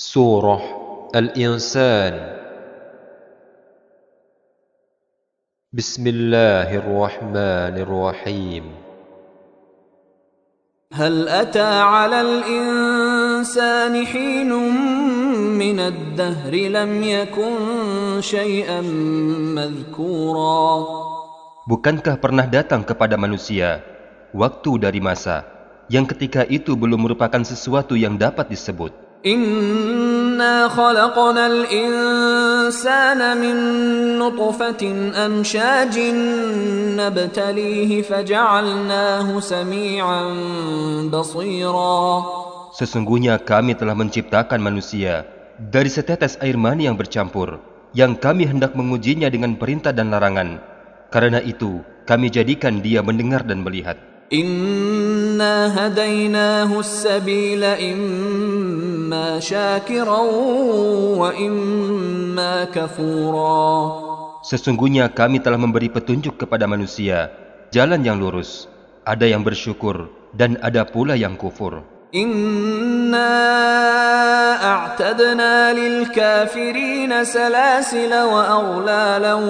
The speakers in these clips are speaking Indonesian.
سورة الإنسان بسم الله الرحمن الرحيم هل أتى على الإنسان حين من الدهر لم يكن شيئا مذكورا Bukankah pernah datang kepada manusia waktu dari masa yang ketika itu belum merupakan sesuatu yang dapat disebut? إنا خلقنا الإنسان من نطفة أمشاج نبتليه فجعلناه سميعا بصيرا Sesungguhnya kami telah menciptakan manusia dari setetes air mani yang bercampur, yang kami hendak mengujinya dengan perintah dan larangan. Karena itu, kami jadikan dia mendengar dan melihat. Inna hadainahu sabila imma wa imma kafura. Sesungguhnya kami telah memberi petunjuk kepada manusia, jalan yang lurus. Ada yang bersyukur dan ada pula yang kufur. Inna a'tadna lil kafirina salasila wa aghlalan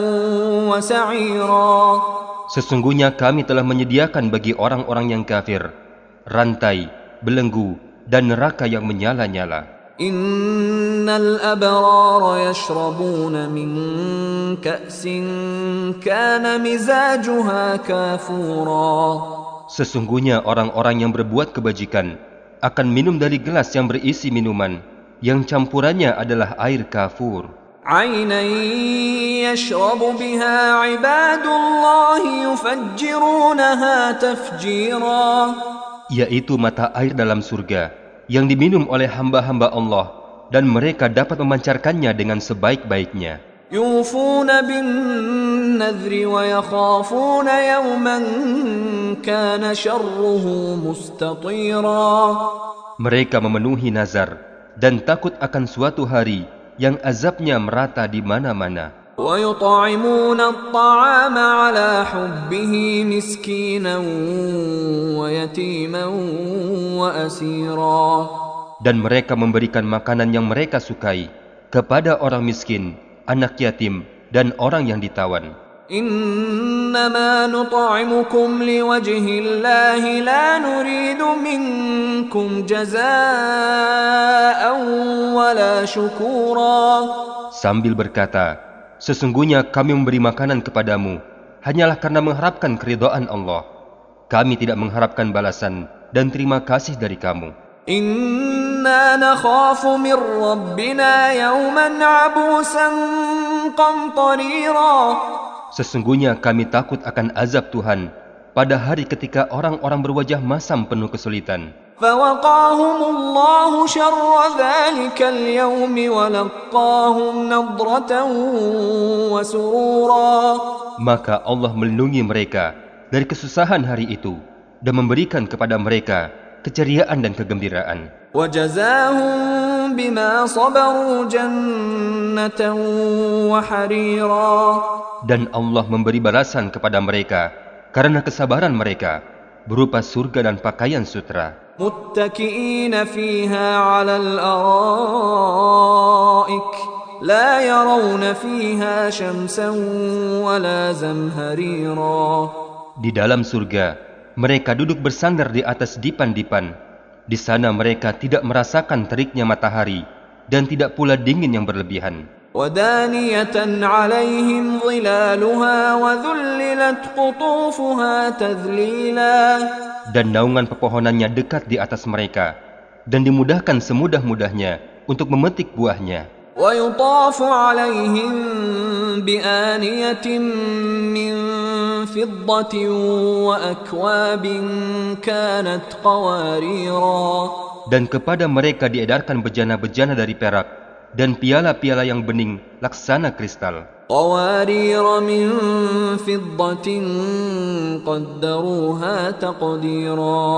wa sa'ira sesungguhnya kami telah menyediakan bagi orang-orang yang kafir rantai, belenggu, dan neraka yang menyala-nyala. Innal abrara yashrabuna min ka'sin kana mizajuha kafura. Sesungguhnya orang-orang yang berbuat kebajikan akan minum dari gelas yang berisi minuman yang campurannya adalah air kafur. عينا يشرب بها عباد الله يفجرونها تفجيرا Yaitu mata air dalam surga yang diminum oleh hamba-hamba Allah dan mereka dapat memancarkannya dengan sebaik-baiknya. يوفون بالنذر ويخافون يوما كان شره مستطيرا Mereka memenuhi nazar dan takut akan suatu hari yang azabnya merata di mana-mana. ويطعمون الطعام على حبه مسكينا ويتيما واسيرا Dan mereka memberikan makanan yang mereka sukai kepada orang miskin, anak yatim, dan orang yang ditawan. انما نطعمكم لوجه الله لا نريد منكم جزاء ولا شكورا Sambil berkata, Sesungguhnya kami memberi makanan kepadamu hanyalah karena mengharapkan keridhaan Allah. Kami tidak mengharapkan balasan dan terima kasih dari kamu. انا نخاف من ربنا يوما عبوسا قمطريرا Sesungguhnya kami takut akan azab Tuhan pada hari ketika orang-orang berwajah masam penuh kesulitan. Maka Allah melindungi mereka dari kesusahan hari itu dan memberikan kepada mereka keceriaan dan kegembiraan. وجزاهم بما صبروا جنة وحريرا Dan Allah memberi balasan kepada mereka karena kesabaran mereka berupa surga dan pakaian sutra. متكئين فيها على الأرائك لا يرون فيها شمسا ولا زمهريرا Di dalam surga, mereka duduk bersandar di atas dipan-dipan. Di sana mereka tidak merasakan teriknya matahari dan tidak pula dingin yang berlebihan. ودانية عليهم ظلالها وذللت قطوفها تذليلا Dan naungan pepohonannya dekat di atas mereka dan dimudahkan semudah-mudahnya untuk memetik buahnya. ويطاف عليهم بآنية من فضة وأكواب كانت قواريرا Dan kepada mereka diedarkan bejana-bejana dari perak dan piala-piala yang bening laksana kristal. قوارير من فضة قدروها تقديرا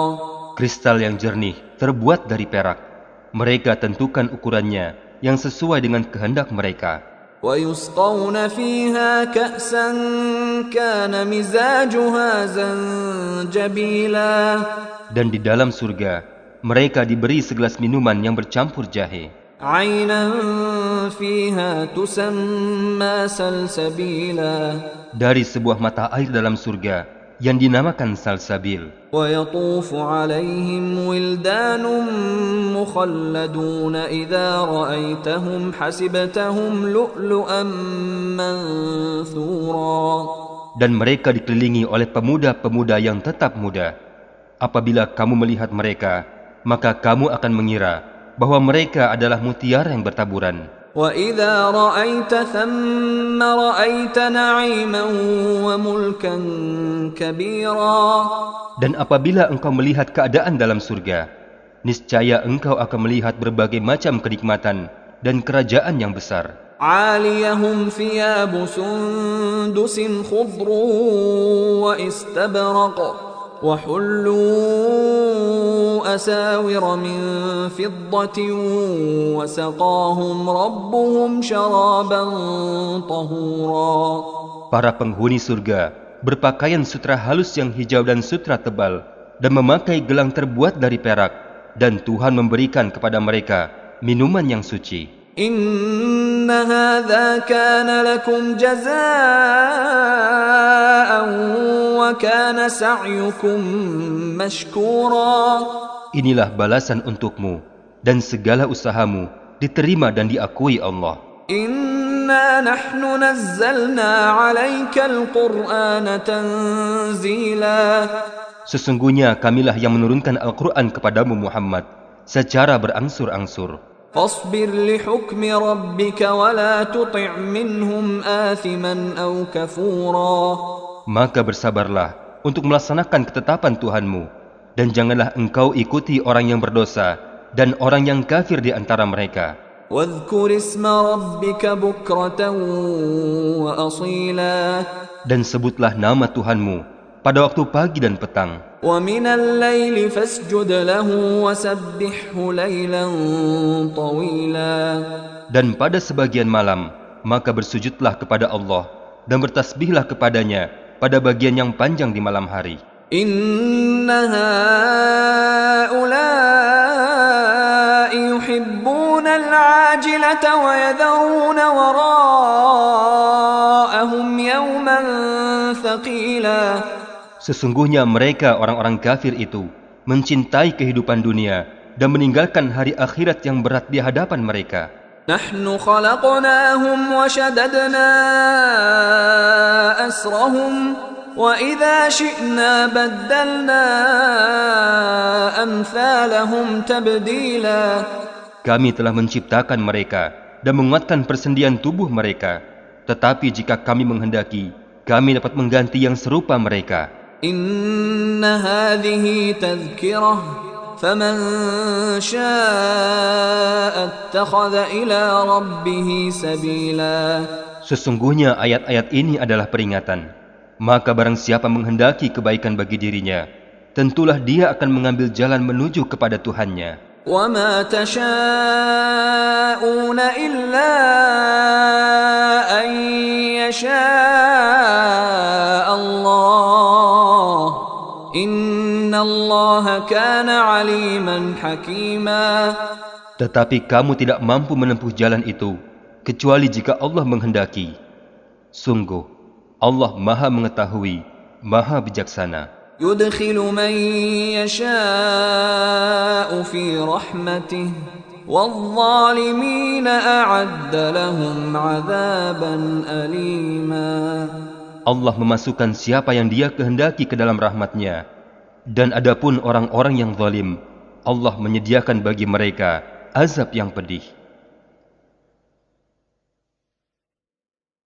Kristal yang jernih terbuat dari perak. Mereka tentukan ukurannya yang sesuai dengan kehendak mereka. ويسقون فيها كأسا كان مزاجها زنجبيلا Dan di dalam surga, mereka diberi segelas minuman yang bercampur jahe. عينا فيها تسمى سلسبيلا dari sebuah mata air dalam surga yang dinamakan salsabil. ويطوف عليهم ولدان مخلدون إذا رأيتهم حسبتهم لؤلؤا منثورا Dan mereka dikelilingi oleh pemuda-pemuda yang tetap muda. Apabila kamu melihat mereka, maka kamu akan mengira bahwa mereka adalah mutiara yang bertaburan. وإذا رأيت ثم رأيت نعيما وملكا كبيرا Dan apabila engkau melihat keadaan dalam surga, niscaya engkau akan melihat berbagai macam kenikmatan dan kerajaan yang besar. عاليهم ثياب سندس خضر واستبرق وحلوا أساور من فضة وسقاهم ربهم شرابا طهورا Para penghuni surga berpakaian sutra halus yang hijau dan sutra tebal dan memakai gelang terbuat dari perak dan Tuhan memberikan kepada mereka minuman yang suci. إن هذا كان لكم جزاء وكان سعيكم مشكورا Inilah balasan untukmu dan segala usahamu diterima dan diakui Allah. إنا نحن نزلنا عليك القرآن تنزيلا Sesungguhnya kamilah yang menurunkan Al-Quran kepadamu Muhammad secara berangsur-angsur. فاصبر لحكم ربك ولا تطع منهم آثما أو كفورا Maka bersabarlah untuk melaksanakan ketetapan Tuhanmu dan janganlah engkau ikuti orang yang berdosa dan orang yang kafir di antara mereka. واذكر اسم ربك بكرة وأصيلا Dan sebutlah nama Tuhanmu pada waktu pagi dan petang. Dan pada sebagian malam, maka bersujudlah kepada Allah dan bertasbihlah kepadanya pada bagian yang panjang di malam hari. Inna. Sesungguhnya mereka orang-orang kafir itu mencintai kehidupan dunia dan meninggalkan hari akhirat yang berat di hadapan mereka. نحن خلقناهم وشددنا أسرهم وإذا شئنا بدلنا أمثالهم تبديلا Kami telah menciptakan mereka dan menguatkan persendian tubuh mereka. Tetapi jika kami menghendaki, kami dapat mengganti yang serupa mereka. إن هذه تذكرة فمن شاء اتخذ إلى ربه سبيلا Sesungguhnya ayat-ayat ini adalah peringatan. Maka barang siapa menghendaki kebaikan bagi dirinya, tentulah dia akan mengambil jalan menuju kepada Tuhannya. وما تشاءون إلا أن يشاء الله إن الله كان عليما حكيما Tetapi kamu tidak mampu menempuh jalan itu, kecuali jika Allah menghendaki. Sungguh, Allah maha mengetahui, maha bijaksana. يدخل من يشاء في رحمته والظالمين أعد لهم عذابا أليما Allah memasukkan siapa yang dia kehendaki ke dalam rahmatnya. Dan adapun orang-orang yang zalim, Allah menyediakan bagi mereka azab yang pedih.